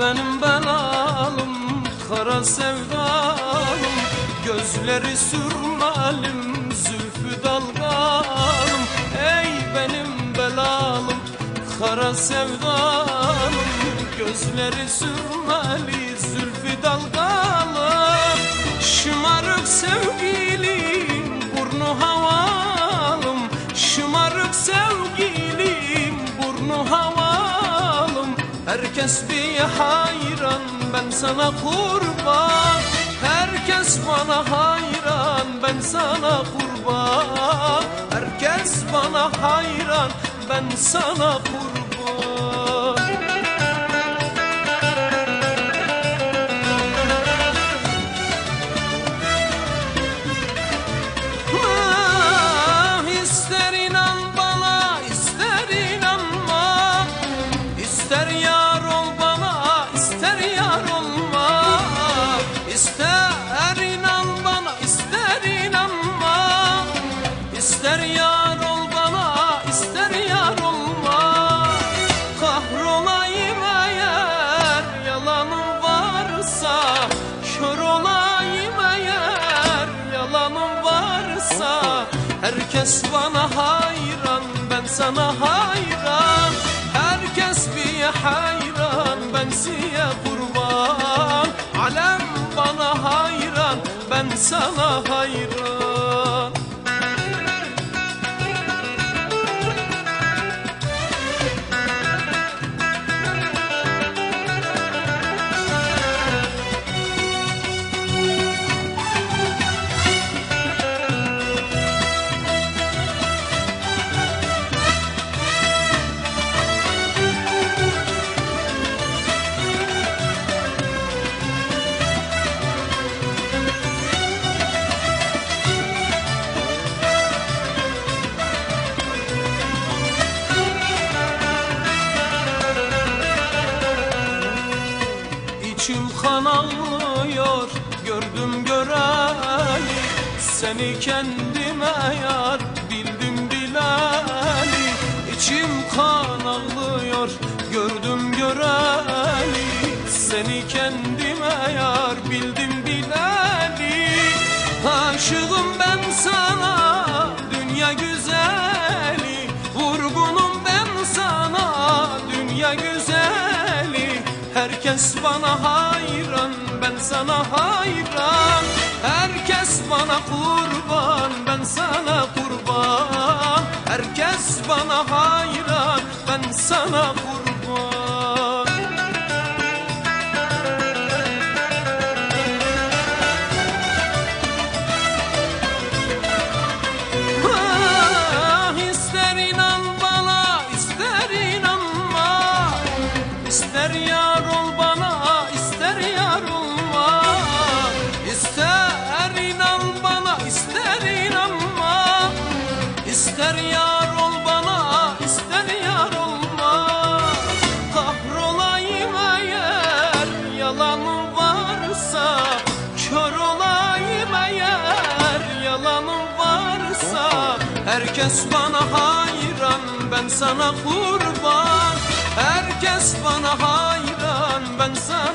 benim belalım Kara sevdalım. Gözleri sürmelim Zülfü dalgalım. Ey benim belalım Kara sevdalım. Gözleri sürmeli Zülfü dalgalım. Şımarık sevgilim Burnu havalım. Şımarık sevgilim Herkes bir hayran Ben sana kurban. Herkes bana hayran Ben sana kurban. Herkes bana hayran Ben sana kurban İster yar ol bana, ister yar olma. Kahrolayım eğer yalanım varsa. Kör olayım eğer yalanım varsa. Herkes bana hayran ben sana hayran. Herkes bir hayran ben size kurban. Alem bana hayran ben sana hayran kan ağlıyor gördüm göreli. Seni kendime yar bildim bileli. İçim kan ağlıyor gördüm göreli. Seni kendime yar bildim bileli. Aşığım ben sana dünya güzeli. Vurgunum ben sana dünya güzeli Herkes bana hayran ben sana hayran. Herkes bana kurban ben sana kurban. Herkes bana hayran Herkes bana hayran ben sana kurban. Herkes bana hayran ben sana